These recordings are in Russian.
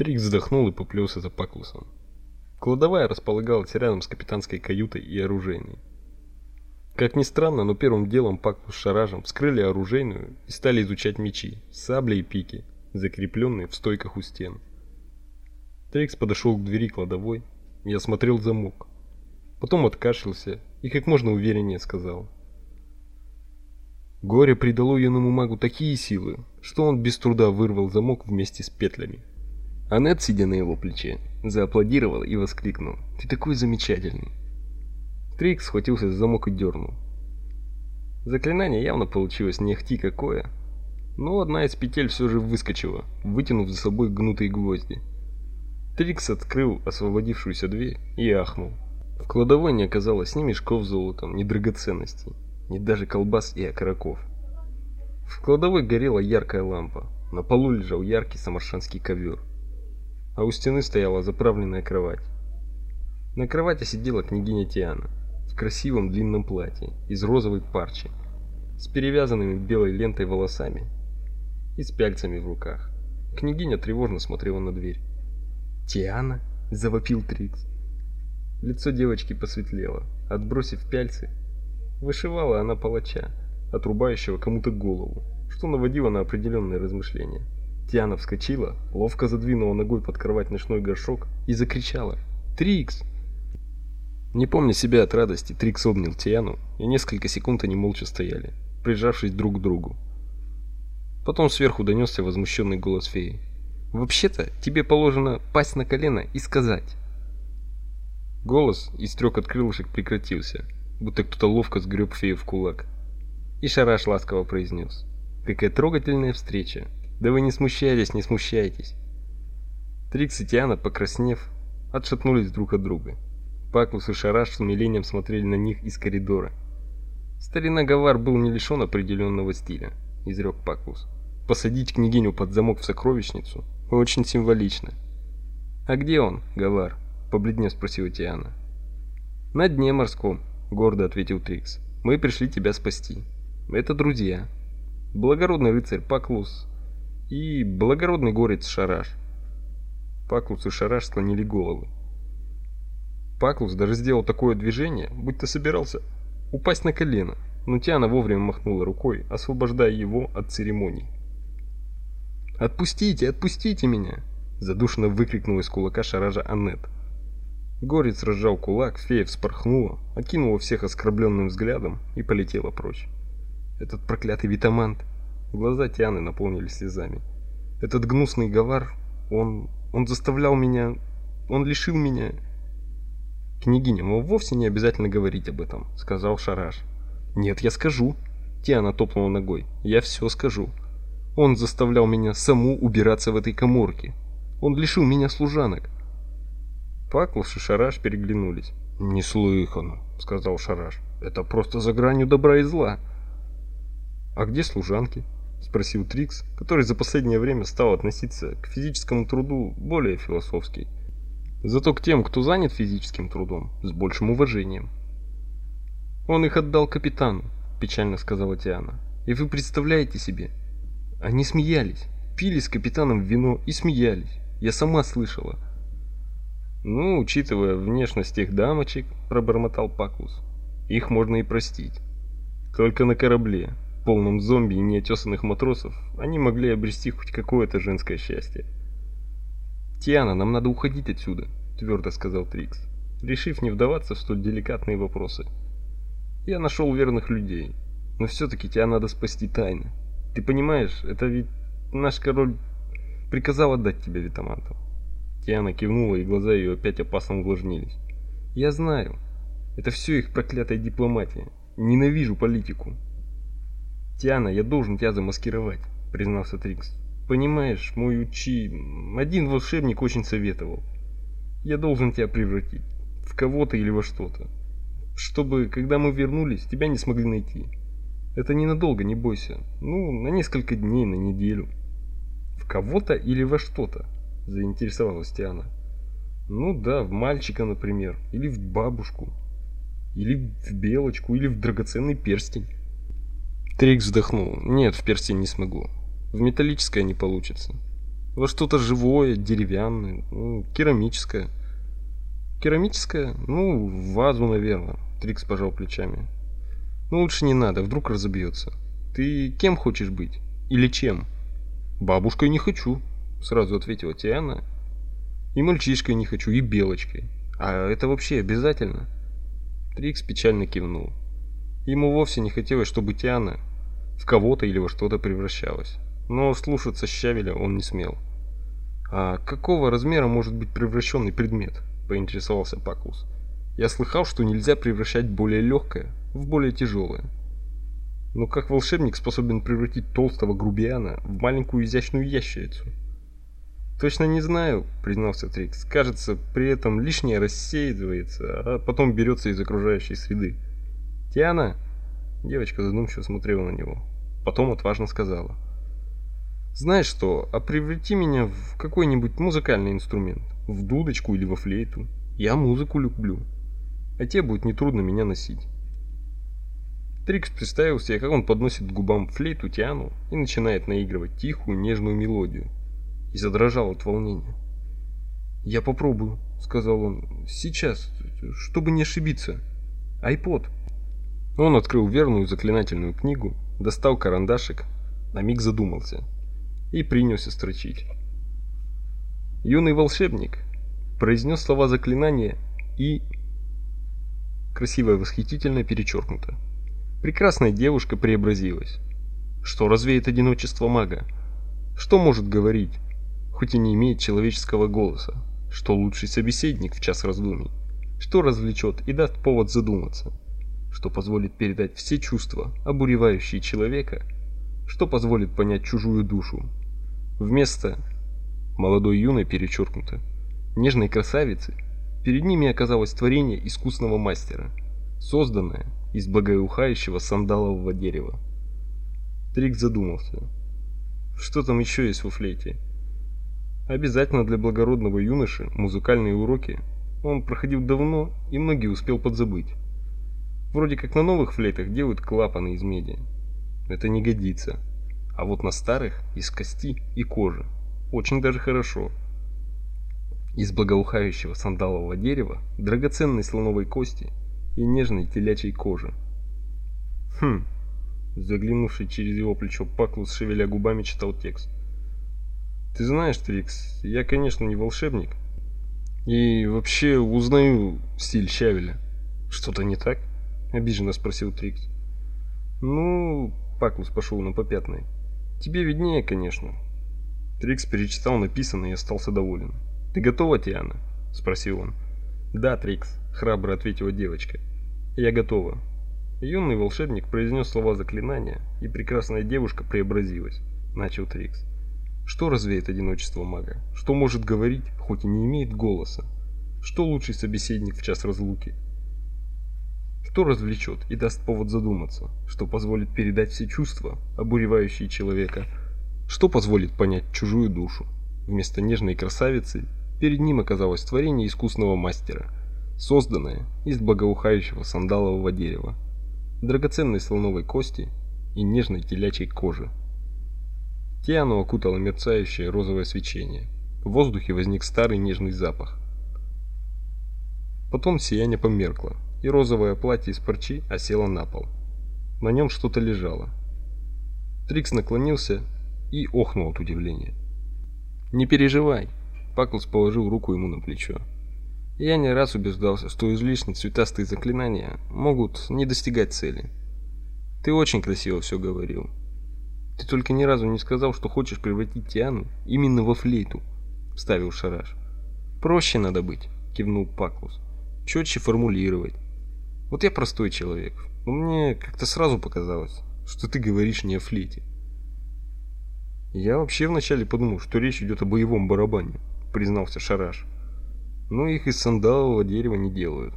Трикс вздохнул и поплелся за Паклусом. Кладовая располагалась рядом с капитанской каютой и оружейной. Как ни странно, но первым делом Паклус с Шаражем вскрыли оружейную и стали изучать мечи, сабли и пики, закрепленные в стойках у стен. Трикс подошел к двери кладовой и осмотрел замок. Потом откашлялся и как можно увереннее сказал: Горе придало юному магу такие силы, что он без труда вырвал замок вместе с петлями. Аннет, сидя на его плече, зааплодировала и воскликнула: "Ты такой замечательный!" Трикс схватился за замок и дернул. Заклинание явно получилось не ахти какое, но одна из петель все же выскочила, вытянув за собой гнутые гвозди. Трикс открыл освободившуюся дверь и ахнул. В кладовой не оказалось ни мешков с золотом, ни драгоценностей, ни даже колбас и окороков. В кладовой горела яркая лампа, на полу лежал яркий самаршанский ковер а у стены стояла заправленная кровать. На кровати сидела княгиня Тиана в красивом длинном платье из розовой парчи, с перевязанными белой лентой волосами и с пяльцами в руках. Княгиня тревожно смотрела на дверь. "Тиана?" завопил Трикс. Лицо девочки посветлело. Отбросив пяльцы, вышивала она палача, отрубающего кому-то голову, что наводило на определенные размышления. Тиана вскочила, ловко задвинула ногой под кровать ночной горшок и закричала: "Трикс!" Не помня себя от радости, Трикс обнял Тиану, и несколько секунд они молча стояли, прижавшись друг к другу. Потом сверху донесся возмущенный голос феи. Вообще-то, тебе положено пасть на колено и сказать. Голос из трёк крылышек прекратился, будто кто-то ловко сгреб фею в кулак. И Шараш ласково произнес: "Какая трогательная встреча. Да вы не смущайтесь, не смущайтесь. Трикс и Тиана, покраснев, отшатнулись друг от друга. Паклус и Шараш с умилением смотрели на них из коридора. Старина Гавар был не лишен определенного стиля, изрек Паклус. Посадить княгиню под замок в сокровищницу очень символично. А где он, Гавар? побледнев спросила Тиана. На дне морском, гордо ответил Трикс. Мы пришли тебя спасти. Это друзья. Благородный рыцарь Паклус и благородный горец Шараш. Паклус и Шараш склонили головы. Паклус даже сделал такое движение, будто собирался упасть на колено, но Тиана вовремя махнула рукой, освобождая его от церемоний. «Отпустите, отпустите меня!» задушенно выкрикнула из кулака Шаража Аннет. Горец разжал кулак, фея вспорхнула, окинула всех оскорбленным взглядом и полетела прочь. Этот проклятый витамант Глаза Тианы наполнились слезами. Этот гнусный гавар, он он заставлял меня, он лишил меня Княгиня, вам вовсе не обязательно говорить об этом, сказал Шараш. Нет, я скажу. Тиана топнула ногой. Я все скажу. Он заставлял меня саму убираться в этой каморке. Он лишил меня служанок. Паклуш и Шараш переглянулись. «Неслыханно», — сказал Шараш. «Это просто за гранью добра и зла». «А где служанки?» Спросил Трикс, который за последнее время стал относиться к физическому труду более философски. Зато к тем, кто занят физическим трудом, с большим уважением. Он их отдал капитану, печально сказала Тиана. И вы представляете себе, они смеялись, пили с капитаном вино и смеялись. Я сама слышала. Ну, учитывая внешность тех дамочек, пробормотал Пакус. Их можно и простить. Только на корабле, полном зомби и неотесанных матросов, они могли обрести хоть какое-то женское счастье. «Тиана, нам надо уходить отсюда», — твердо сказал Трикс, решив не вдаваться в столь деликатные вопросы. «Я нашел верных людей, но все-таки тебя надо спасти тайно. Ты понимаешь, это ведь наш король приказал отдать тебя витамантам». Тиана кивнула, и глаза ее опять опасно увлажнились. «Я знаю. Это все их проклятая дипломатия. Ненавижу политику. Тиана, я должен тебя замаскировать, признался Трикс. Понимаешь, мой учи, один волшебник очень советовал. Я должен тебя превратить в кого-то или во что-то, чтобы, когда мы вернулись, тебя не смогли найти. Это ненадолго, не бойся. Ну, на несколько дней, на неделю. В кого-то или во что-то? заинтересовалась Тиана. Ну да, в мальчика, например, или в бабушку, или в белочку, или в драгоценный перстень. Трикс вздохнул. Нет, в перстень не смогу. В металлическое не получится. Во что-то живое, деревянное, ну, керамическое. Керамическое? Ну, в вазу, наверное. Трикс пожал плечами. Ну, лучше не надо, вдруг разобьется. Ты кем хочешь быть? Или чем? Бабушкой не хочу, сразу ответила Тиана. И мальчишкой не хочу, и белочкой. А это вообще обязательно? Трикс печально кивнул. Ему вовсе не хотелось, чтобы Тиана в кого-то или во что-то превращалась. Но слушаться Щавеля он не смел. «А какого размера может быть превращенный предмет?» – поинтересовался Паклус. «Я слыхал, что нельзя превращать более легкое в более тяжелое. Но как волшебник способен превратить толстого грубияна в маленькую изящную ящерицу?» «Точно не знаю», – признался Трикс. «Кажется, при этом лишнее рассеивается, а потом берется из окружающей среды». «Тиана?» Девочка задумчиво смотрела на него. Потом отважно сказала. «Знаешь что, а преврати меня в какой-нибудь музыкальный инструмент. В дудочку или во флейту. Я музыку люблю. А тебе будет нетрудно меня носить». Трикс представил себе, как он подносит к губам флейту Тиану и начинает наигрывать тихую, нежную мелодию. И задрожал от волнения. «Я попробую», — сказал он. «Сейчас, чтобы не ошибиться. Айпод». Он открыл верную заклинательную книгу, достал карандашик, на миг задумался и принялся строчить. Юный волшебник произнес слова заклинания и... Красивое восхитительно перечеркнуто. Прекрасная девушка преобразилась. Что развеет одиночество мага? Что может говорить, хоть и не имеет человеческого голоса? Что лучший собеседник в час раздумий? Что развлечет и даст повод задуматься? Что позволит передать все чувства, обуревающие человека, что позволит понять чужую душу. Вместо молодой юной перечеркнуто, нежной красавицы, перед ними оказалось творение искусного мастера, созданное из благоухающего сандалового дерева. Трик задумался. Что там еще есть во флейте? Обязательно для благородного юноши музыкальные уроки он проходил давно и многие успел подзабыть. Вроде как на новых флейтах делают клапаны из меди. Это не годится. А вот на старых из кости и кожи. Очень даже хорошо. Из благоухающего сандалового дерева, драгоценной слоновой кости и нежной телячьей кожи. Хм. Заглянувший через его плечо Паклус, шевеля губами, читал текст. Ты знаешь, Трикс, я, конечно, не волшебник. И вообще узнаю стиль Щавеля. Что-то не так? Обиженно спросил Трикс. Ну, Паклус пошел на попятный. Тебе виднее, конечно. Трикс перечитал написанное и остался доволен. Ты готова, Тиана? спросил он. Да, Трикс, храбро ответила девочка. Я готова. Юный волшебник произнес слова заклинания, и прекрасная девушка преобразилась, начал Трикс. Что развеет одиночество мага? Что может говорить, хоть и не имеет голоса? Что лучший собеседник в час разлуки? Что развлечет и даст повод задуматься, что позволит передать все чувства, обуревающие человека, что позволит понять чужую душу. Вместо нежной красавицы перед ним оказалось творение искусного мастера, созданное из благоухающего сандалового дерева, драгоценной слоновой кости и нежной телячьей кожи. Тиану окутало мерцающее розовое свечение. В воздухе возник старый нежный запах. Потом сияние померкло, и розовое платье из парчи осело на пол. На нем что-то лежало. Трикс наклонился и охнул от удивления. «Не переживай», — Паклс положил руку ему на плечо. «Я не раз убеждался, что излишне цветастые заклинания могут не достигать цели. Ты очень красиво все говорил. Ты только ни разу не сказал, что хочешь превратить Тиану именно во флейту», — ставил Шараш. «Проще надо быть», — кивнул Паклус. «Четче формулировать. Вот я простой человек, но мне как-то сразу показалось, что ты говоришь не о флейте. Я вообще вначале подумал, что речь идет о боевом барабане, признался Шараш. Но их из сандалового дерева не делают.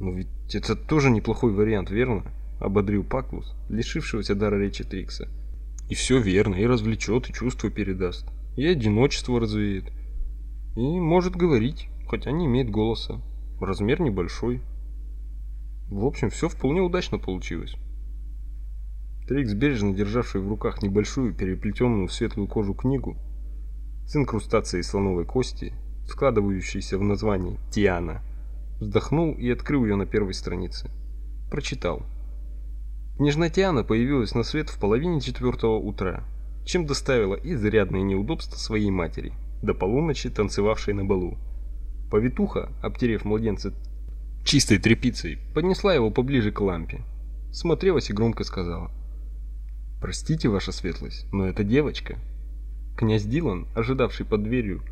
Но ведь это тоже неплохой вариант, верно? Ободрил Паклус, лишившегося дара речи Трикса. И все верно, и развлечет, и чувство передаст, и одиночество развеет. И может говорить, хотя не имеет голоса. Размер небольшой, в общем, все вполне удачно получилось. Трикс, бережно державший в руках небольшую переплетенную в светлую кожу книгу, с инкрустацией слоновой кости, складывающейся в название Тиана, вздохнул и открыл ее на первой странице. Прочитал. Княжна Тиана появилась на свет в половине четвертого утра, чем доставила изрядные неудобства своей матери, до полуночи танцевавшей на балу. Повитуха, обтерев младенца чистой тряпицей, поднесла его поближе к лампе, смотрелась и громко сказала: "Простите, ваша светлость, но это девочка". Князь Дилан, ожидавший под дверью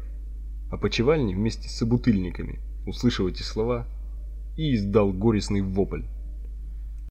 опочивальни вместе с собутыльниками, услышал эти слова и издал горестный вопль.